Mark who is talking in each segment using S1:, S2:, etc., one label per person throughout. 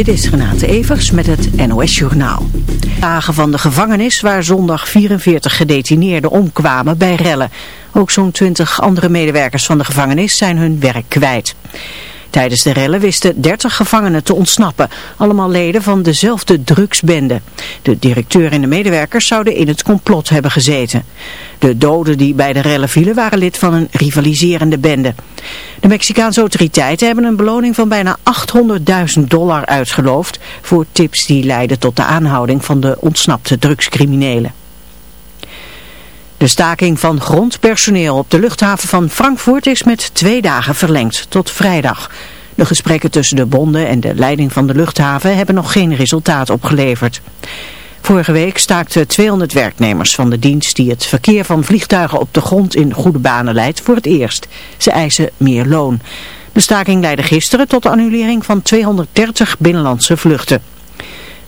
S1: Dit is Renate Evers met het NOS Journaal. Dagen van de gevangenis waar zondag 44 gedetineerden omkwamen bij rellen. Ook zo'n 20 andere medewerkers van de gevangenis zijn hun werk kwijt. Tijdens de rellen wisten 30 gevangenen te ontsnappen, allemaal leden van dezelfde drugsbende. De directeur en de medewerkers zouden in het complot hebben gezeten. De doden die bij de rellen vielen waren lid van een rivaliserende bende. De Mexicaanse autoriteiten hebben een beloning van bijna 800.000 dollar uitgeloofd voor tips die leiden tot de aanhouding van de ontsnapte drugscriminelen. De staking van grondpersoneel op de luchthaven van Frankfurt is met twee dagen verlengd tot vrijdag. De gesprekken tussen de bonden en de leiding van de luchthaven hebben nog geen resultaat opgeleverd. Vorige week staakten 200 werknemers van de dienst die het verkeer van vliegtuigen op de grond in goede banen leidt voor het eerst. Ze eisen meer loon. De staking leidde gisteren tot de annulering van 230 binnenlandse vluchten.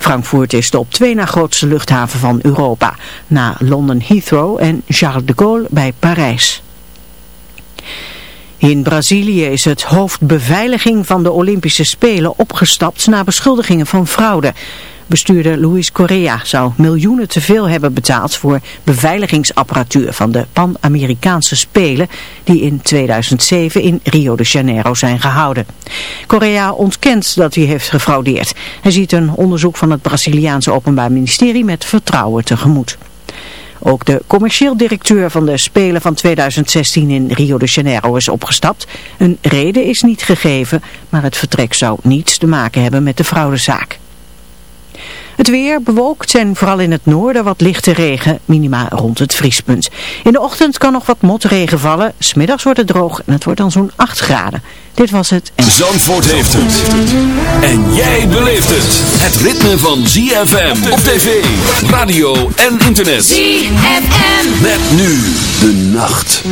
S1: Frankfurt is de op twee na grootste luchthaven van Europa, na London Heathrow en Charles de Gaulle bij Parijs. In Brazilië is het hoofd beveiliging van de Olympische Spelen opgestapt na beschuldigingen van fraude. Bestuurder Luis Correa zou miljoenen te veel hebben betaald voor beveiligingsapparatuur van de Pan-Amerikaanse Spelen die in 2007 in Rio de Janeiro zijn gehouden. Correa ontkent dat hij heeft gefraudeerd. Hij ziet een onderzoek van het Braziliaanse Openbaar Ministerie met vertrouwen tegemoet. Ook de commercieel directeur van de Spelen van 2016 in Rio de Janeiro is opgestapt. Een reden is niet gegeven, maar het vertrek zou niets te maken hebben met de fraudezaak. Het weer bewolkt en vooral in het noorden wat lichte regen, minima rond het vriespunt. In de ochtend kan nog wat motregen vallen, smiddags wordt het droog en het wordt dan zo'n 8 graden. Dit was het.
S2: En... Zandvoort heeft het. En jij beleeft het. Het ritme van ZFM op tv, radio en internet.
S3: ZFM.
S2: Met nu de nacht.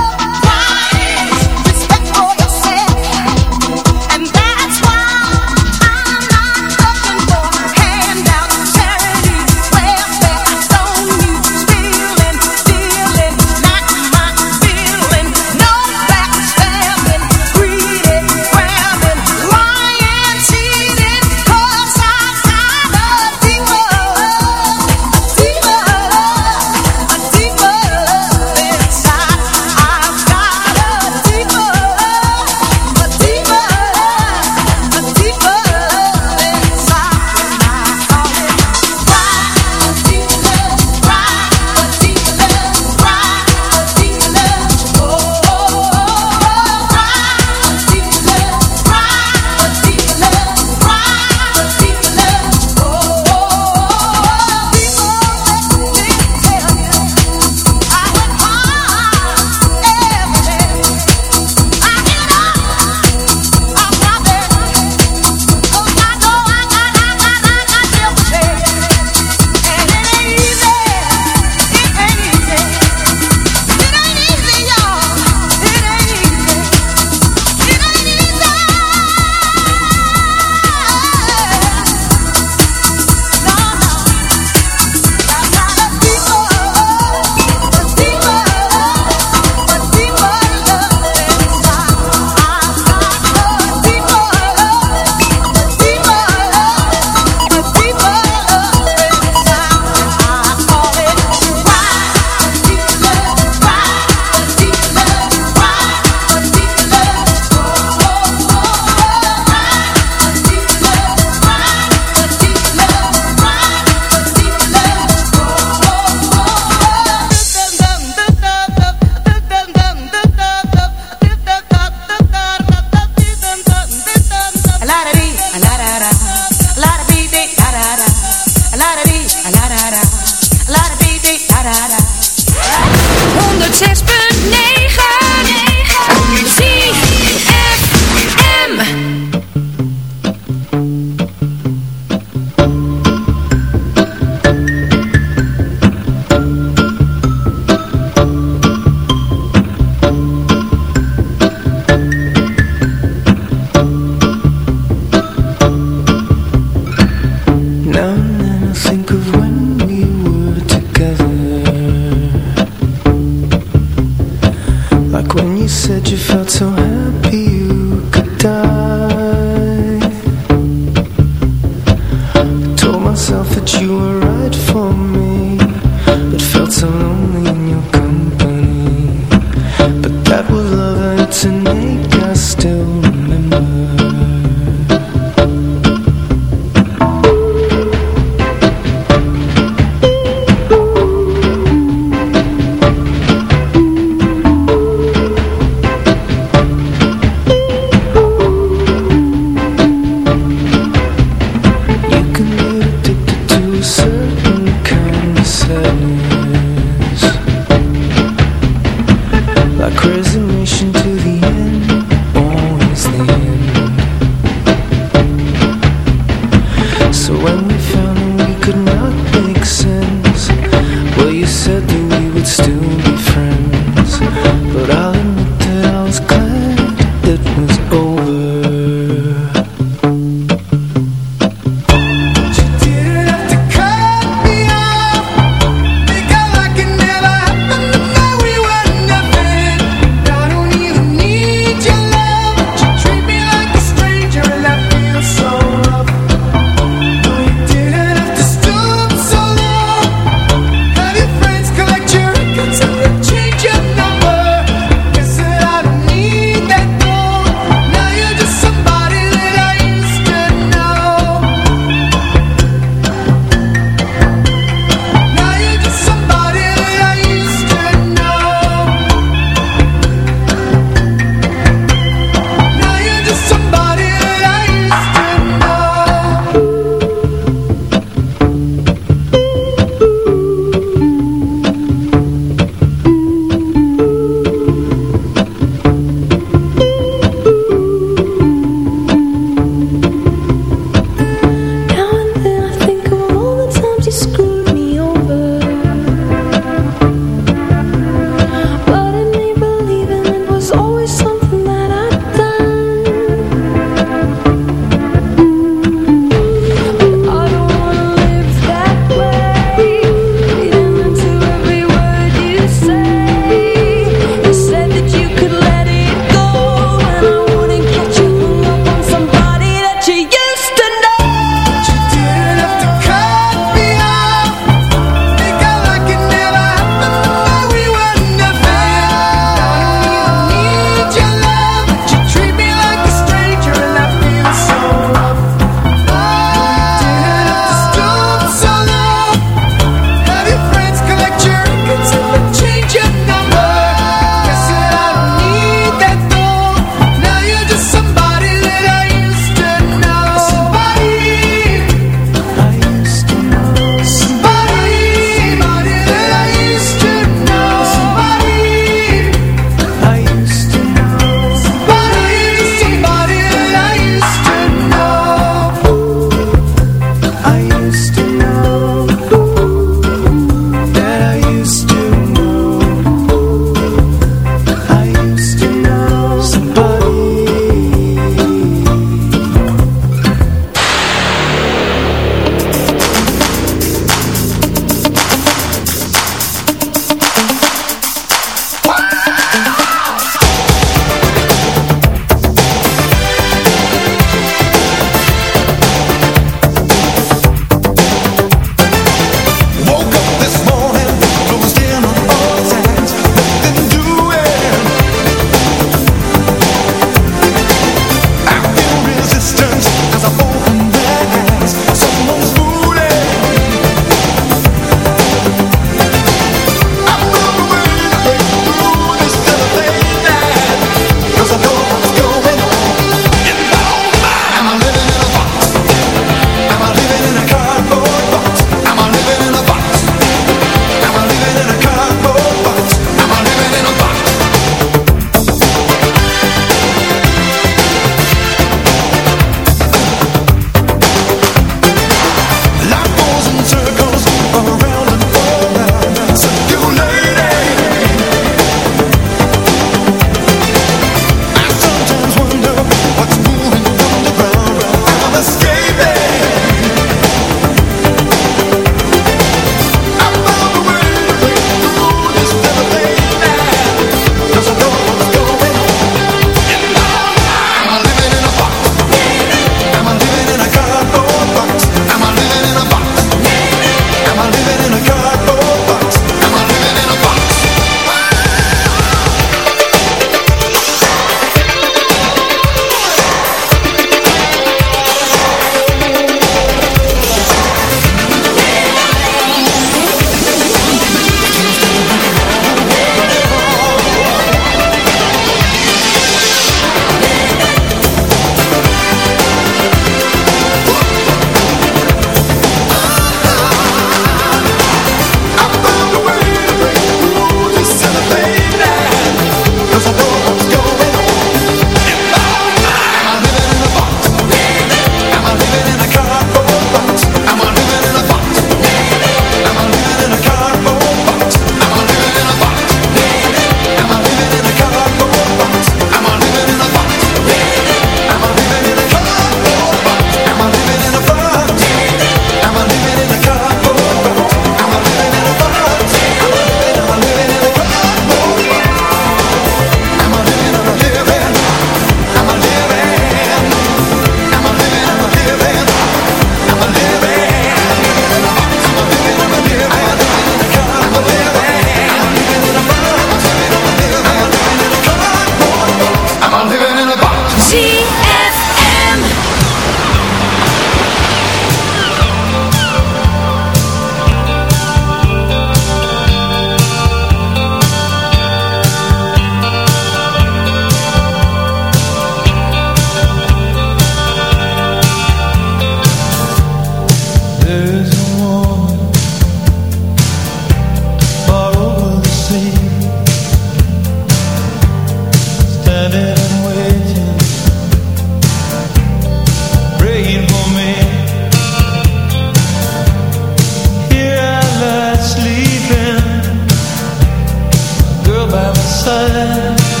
S2: sad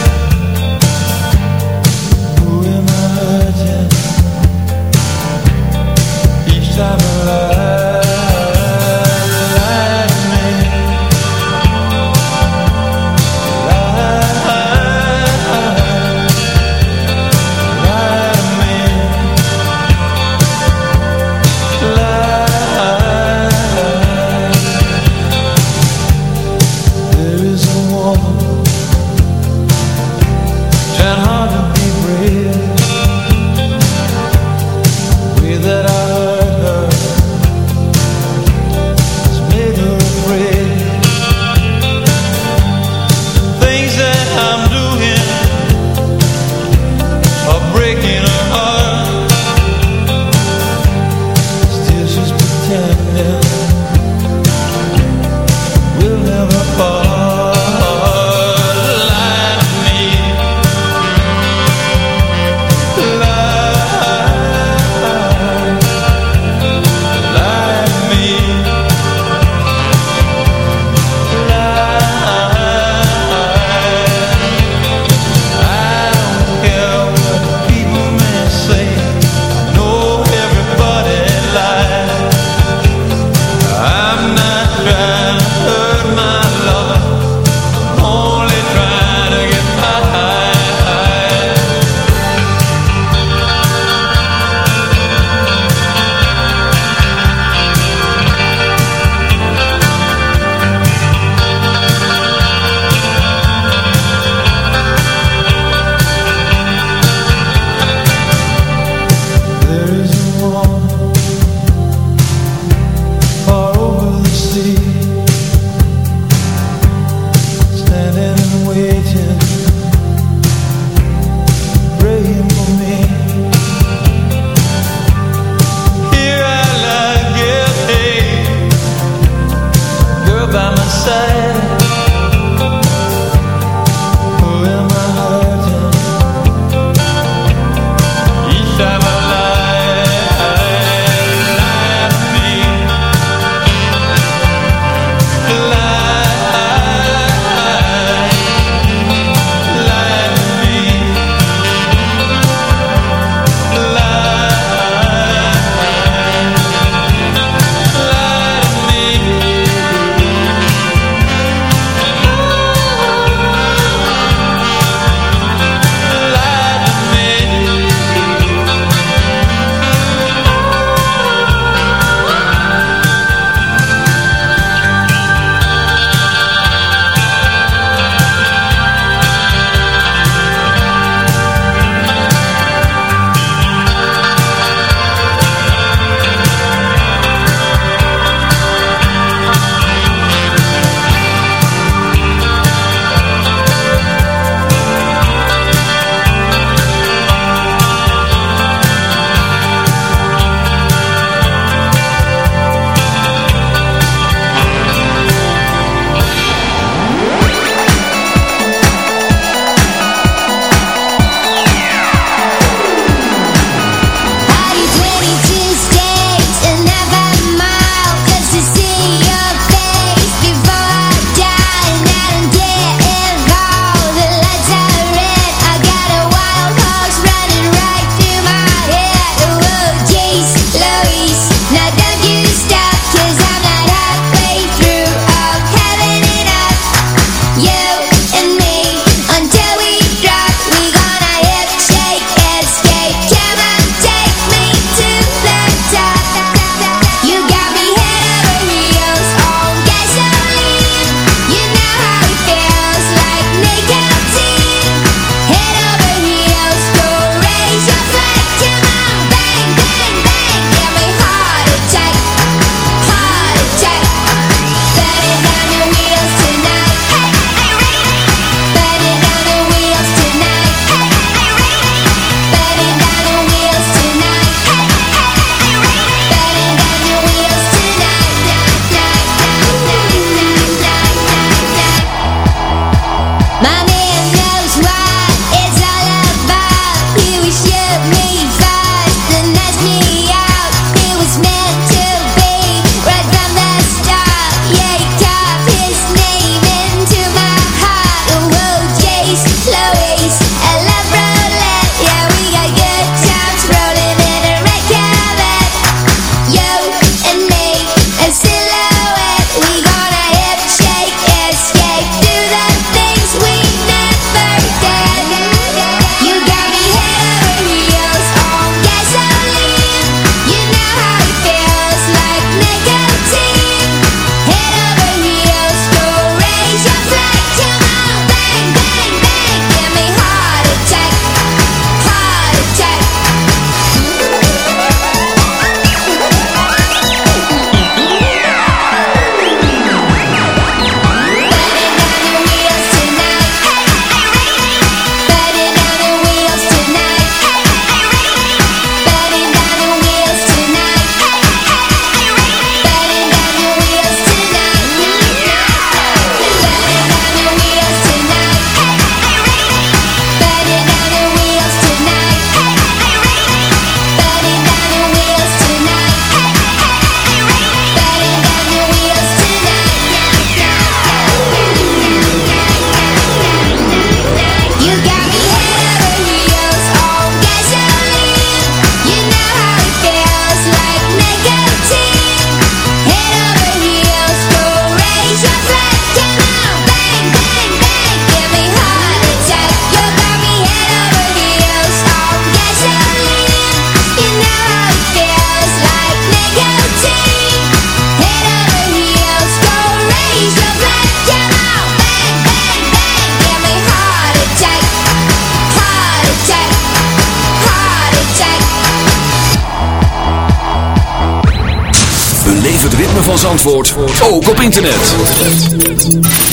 S2: internet.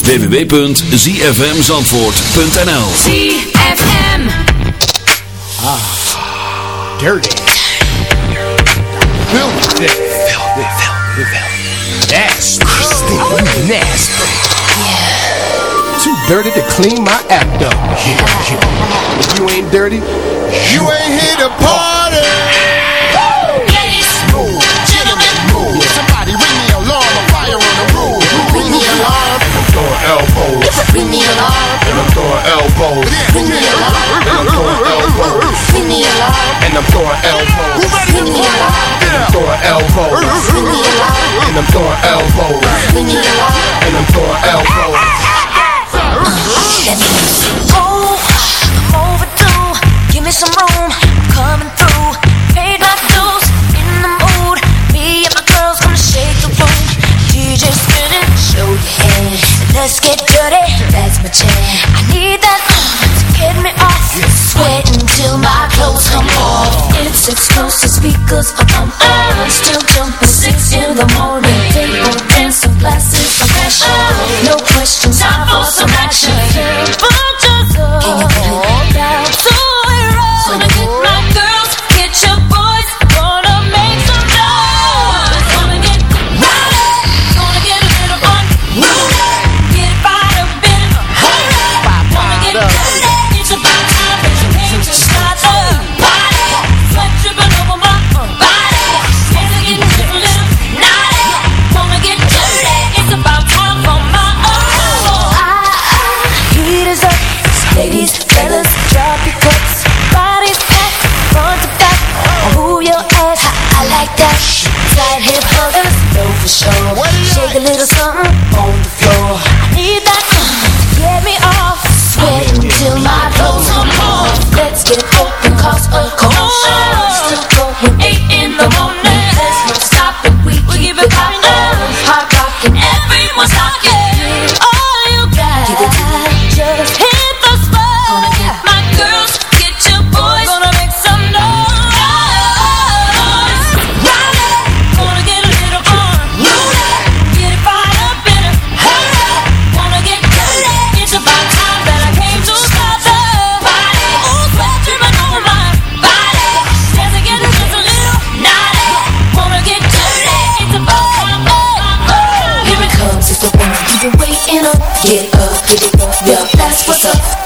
S2: www.zfmzandvoort.nl
S3: ZFM
S4: Ah, dirty. Filthy. Filthy, filthy, filthy. Nasty. Nasty. Too dirty to clean my act up. Yeah, yeah. If you ain't dirty, you ain't here to party. Elbows.
S3: ring the alarm,
S4: And I'm throwing elbows.
S3: ring the alarm,
S4: And I'm throwing elbows.
S3: ring the alarm,
S4: And I'm throwing elbows.
S3: ring the alarm,
S4: And I'm throwing elbows.
S3: ring the alarm.
S4: And I'm throwing elbows.
S5: Oh, I'm overdue. Give me some room. I'm coming through. Paid my dues. In the mood. Me and my girls gonna shake the room. DJ spinning. Show your hand. Let's get dirty. That's my jam. I need that get me off. Sweating till my clothes come off. It's exclusive speakers up on on. Still jumping six in the morning. Table dancing glasses of passion. Ah. No questions. Time for some action.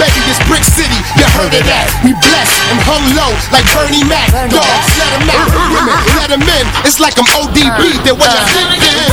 S4: Baby, it's Brick City, you heard of that. We blessed and hung low like Bernie Mac. Dogs, let them out. Women, let them in. It's like I'm ODB, then what you thinking?
S5: It's